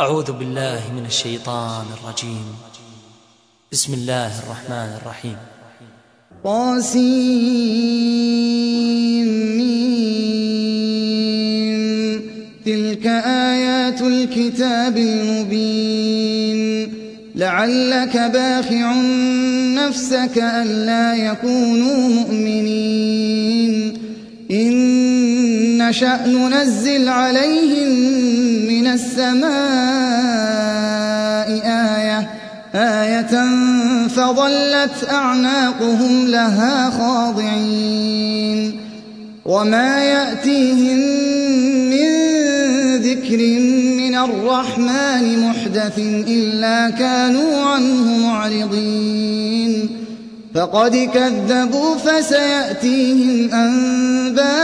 أعوذ بالله من الشيطان الرجيم. بسم الله الرحمن الرحيم. طاسمين تلك آيات الكتاب المبين. لعلك باخع نفسك ألا يكونوا مؤمنين. إن نشأ ننزل عليهم السماء آية آية فظلت أعناقهم لها خاضعين. وما يأتيهم من ذكر من الرحمن محدث إلا كانوا عنه معرضين. فقد كذبوا فسيأتيهم أنباء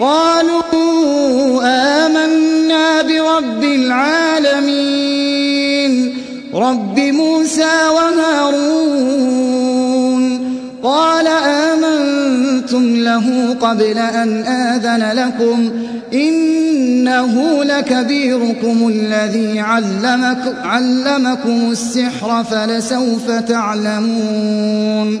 قالوا آمنا برب العالمين. رب موسى وهارون. قال آمنتم له قبل أن آذن لكم. إنه لكبيركم الذي علمك علمكم السحر فلسوف تعلمون.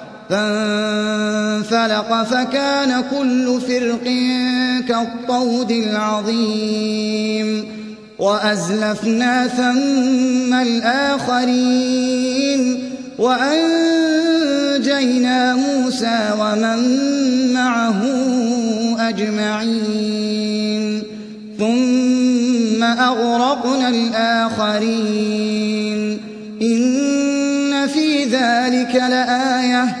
فانفلق فكان كل فرق كالطود العظيم وأزلفنا ثم الآخرين وأنجينا موسى ومن معه أجمعين ثم أغرقنا الآخرين إن في ذلك لآية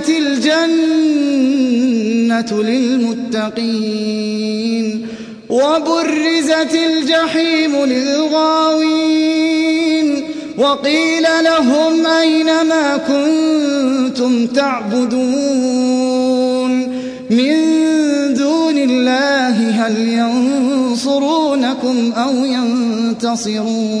وأزلفت الجنة للمتقين وبرزت الجحيم للغاوين وقيل لهم أين ما كنتم تعبدون من دون الله هل ينصرونكم أو ينتصرون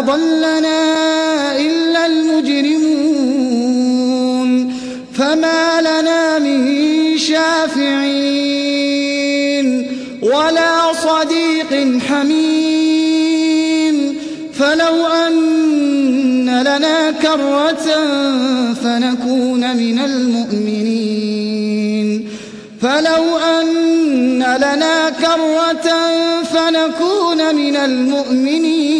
أضلنا إلا المجرمون فما لنا من شافعين ولا صديق حميم فلو أن لنا كرة فنكون من المؤمنين فلو أن لنا كرة فنكون من المؤمنين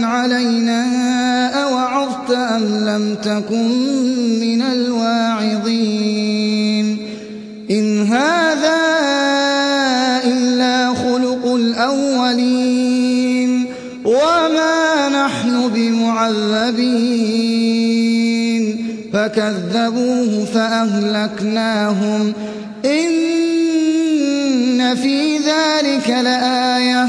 علينا أوعظت أم لم تكن من الواعظين. إن هذا إلا خلق الأولين. وما نحن بمعذبين. فكذبوه فأهلكناهم. إن في ذلك لآية.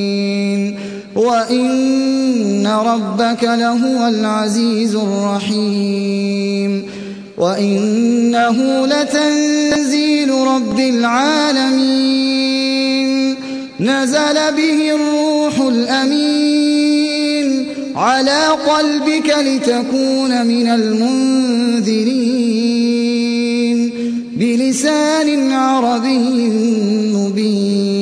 وإن ربك لهو العزيز الرحيم وإنه لتنزيل رب العالمين نزل به الروح الأمين على قلبك لتكون من المنذرين بلسان عربي مبين